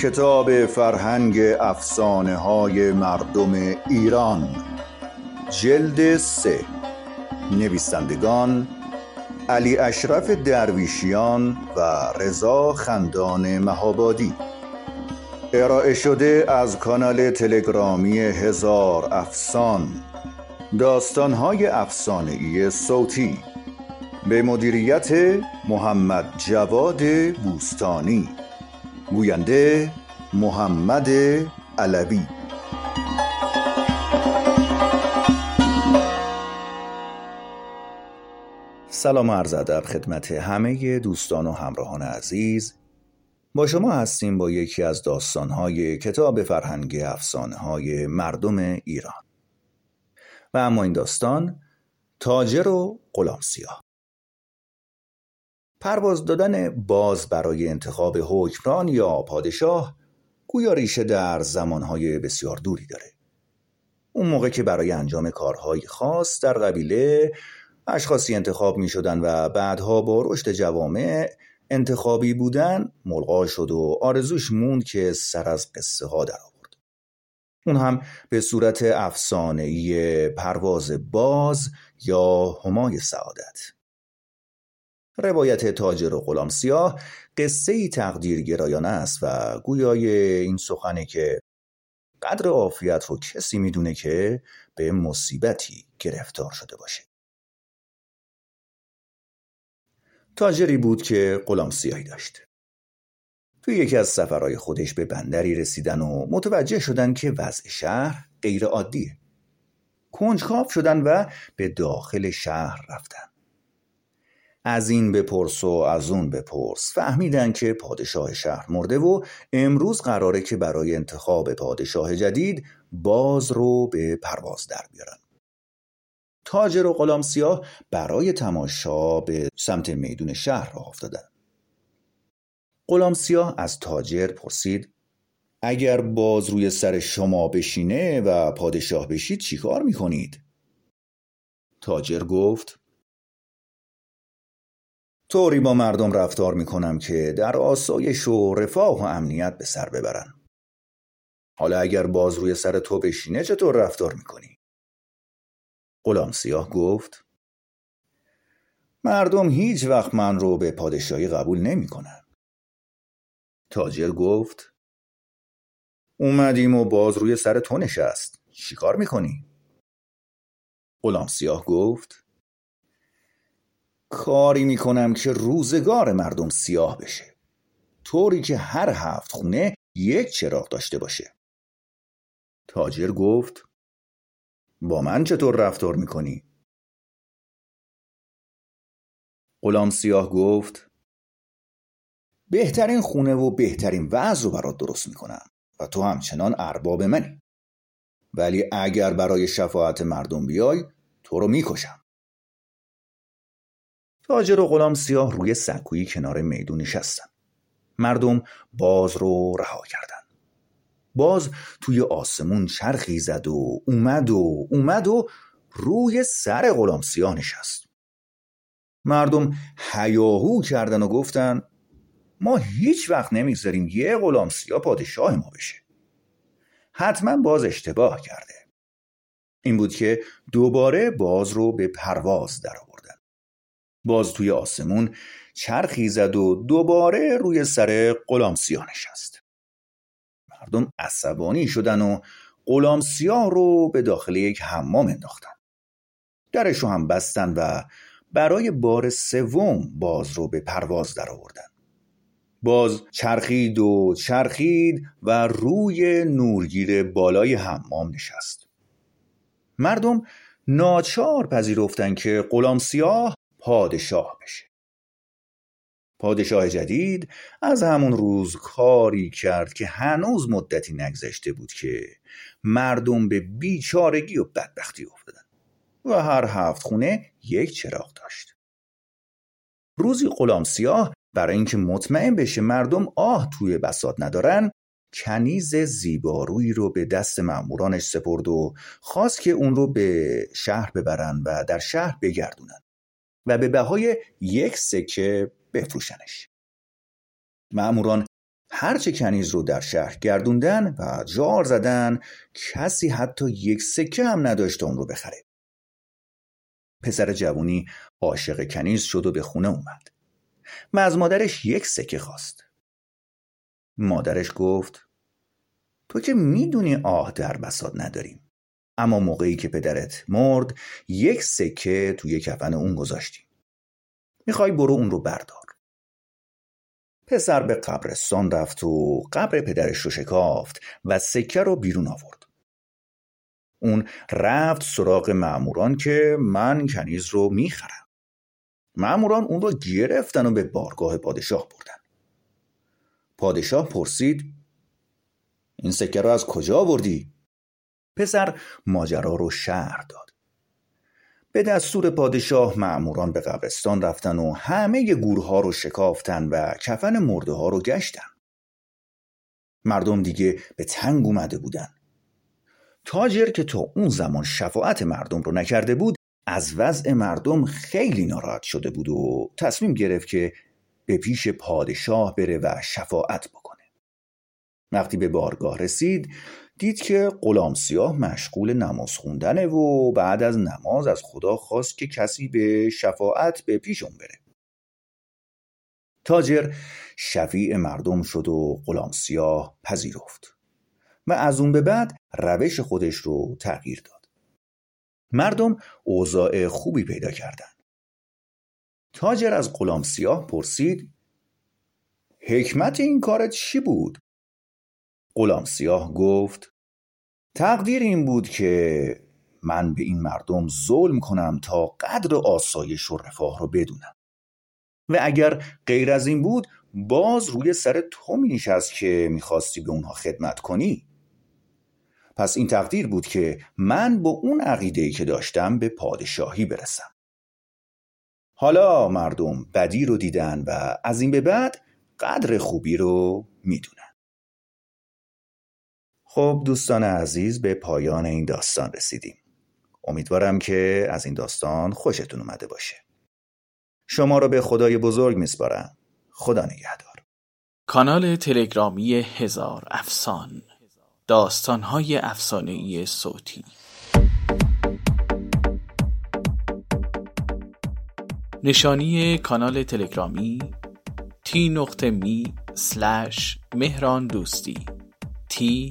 کتاب فرهنگ افسانه های مردم ایران جلد سه. نویسندگان علی اشرف درویشیان و رضا خندان مهابادی. ارائه شده از کانال تلگرامی هزار افسان. داستانهای افسانهای صوتی به مدیریت محمد جواد بوستانی. گوینده محمد علوی. سلام عرض ادب خدمت همه دوستان و همراهان عزیز. با شما هستیم با یکی از داستانهای کتاب فرهنگ افسانه های مردم ایران. و اما این داستان تاجر و غلام سیاه. پرواز دادن باز برای انتخاب حکمران یا پادشاه گویا ریشه در زمانهای بسیار دوری داره. اون موقع که برای انجام کارهای خاص در قبیله اشخاصی انتخاب می شدن و بعدها با رشد جوامع انتخابی بودن ملغا شد و آرزوش موند که سر از قصه ها در آورد. اون هم به صورت افسانه‌ای پرواز باز یا همای سعادت. روایت تاجر و غلام سیاه قصه ای تقدیر گرایانه است و گویای این سخنه که قدر عافیت رو کسی می‌دونه که به مصیبتی گرفتار شده باشه. تاجری بود که غلام سیاهی داشت. توی یکی از سفرهای خودش به بندری رسیدن و متوجه شدن که وضع شهر غیر عادیه کنجکاو شدن و به داخل شهر رفتن. از این بپرس و از اون بپرس. فهمیدن که پادشاه شهر مرده و امروز قراره که برای انتخاب پادشاه جدید باز رو به پرواز در بیارن. تاجر و غلام سیاه برای تماشا به سمت میدون شهر راه افتادن. غلام سیاه از تاجر پرسید اگر باز روی سر شما بشینه و پادشاه بشید چیکار می‌کنید؟ تاجر گفت طوری با مردم رفتار می‌کنم که در آسایش و رفاه و امنیت به سر ببرن حالا اگر باز روی سر تو بشینه چطور رفتار می‌کنی؟ غلام سیاه گفت مردم هیچ وقت من رو به پادشاهی قبول نمی‌کنن. تاجر گفت اومدیم و باز روی سر تو نشست چیکار می‌کنی؟ غلام سیاه گفت کاری می‌کنم که روزگار مردم سیاه بشه. طوری که هر هفت خونه یک چراغ داشته باشه. تاجر گفت با من چطور رفتار می‌کنی؟ غلام سیاه گفت بهترین خونه و بهترین وضع رو برات درست می‌کنم و تو همچنان ارباب منی. ولی اگر برای شفاعت مردم بیای تو رو می‌کشم. تاجر و غلام سیاه روی سکویی کنار میدون نشستن. مردم باز رو رها کردن. باز توی آسمون چرخی زد و اومد و اومد و روی سر غلام سیاه نشست. مردم هیاهو کردن و گفتن ما هیچ وقت نمی‌گذاریم یه غلام سیاه پادشاه ما بشه. حتما باز اشتباه کرده. این بود که دوباره باز رو به پرواز در آوردن باز توی آسمون چرخی زد و دوباره روی سر غلام سیاه نشست. مردم عصبانی شدن و غلام سیاه رو به داخل یک حمام انداختن. درش رو هم بستن و برای بار سوم باز رو به پرواز در آوردن. باز چرخید و چرخید و روی نورگیر بالای حمام نشست. مردم ناچار پذیرفتن که غلام سیاه پادشاه بشه. پادشاه جدید از همون روز کاری کرد که هنوز مدتی نگذشته بود که مردم به بیچارگی و بدبختی افتادن و هر هفت خونه یک چراغ داشت. روزی غلام سیاه برای اینکه مطمئن بشه مردم آه توی بساط ندارن کنیز زیبارویی رو به دست مأمورانش سپرد و خواست که اون رو به شهر ببرن و در شهر بگردونن. و به بهای یک سکه بفروشنش. مأموران هرچه کنیز رو در شهر گردوندن و جار زدن کسی حتی یک سکه هم نداشت اون رو بخره. پسر جوونی عاشق کنیز شد و به خونه اومد. و از مادرش یک سکه خواست. مادرش گفت تو که می‌دونی آه در بساد نداریم. اما موقعی که پدرت مرد یک سکه توی کفن اون گذاشتیم می‌خوای برو اون رو بردار. پسر به قبرستان رفت و قبر پدرش رو شکافت و سکه رو بیرون آورد. اون رفت سراغ معموران که من کنیز رو می‌خرم. معموران اون رو گرفتن و به بارگاه پادشاه بردن. پادشاه پرسید این سکه رو از کجا آوردی؟ پسر ماجرا رو شهر داد. به دستور پادشاه معموران به قبرستان رفتن و همه گورها رو شکافتن و کفن مرده ها رو گشتن. مردم دیگه به تنگ اومده بودن. تاجر که تا اون زمان شفاعت مردم رو نکرده بود از وضع مردم خیلی ناراحت شده بود و تصمیم گرفت که به پیش پادشاه بره و شفاعت بکنه. وقتی به بارگاه رسید دید که غلام سیاه مشغول نماز خوندنه و بعد از نماز از خدا خواست که کسی به شفاعت به پیش اون بره. تاجر شفیع مردم شد و غلام سیاه پذیرفت و از اون به بعد روش خودش رو تغییر داد. مردم اوضاع خوبی پیدا کردند. تاجر از غلام سیاه پرسید حکمت این کارت چی بود؟ غلام سیاه گفت تقدیر این بود که من به این مردم ظلم کنم تا قدر آسایش و رفاه رو بدونم. و اگر غیر از این بود باز روی سر تو می که می‌خواستی به اونها خدمت کنی. پس این تقدیر بود که من با اون عقیده که داشتم به پادشاهی برسم. حالا مردم بدی رو دیدن و از این به بعد قدر خوبی رو می‌دونن. خب دوستان عزیز به پایان این داستان رسیدیم. امیدوارم که از این داستان خوشتون اومده باشه. شما رو به خدای بزرگ میسپارم. خدا نگهدار. کانال تلگرامی هزار افسان. داستانهای افسانهای صوتی. نشانی کانال تلگرامی سلش مهران دوستی. تی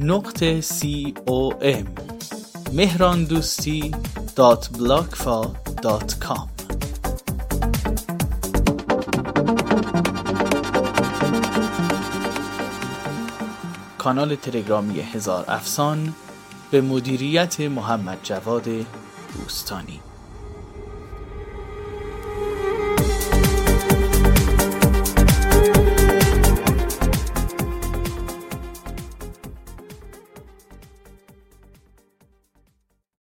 نقطه c o m. مهراندوستی دات بلاکفا دات کام. کانال تلگرامی هزار افسان به مدیریت محمد جواد دوستانی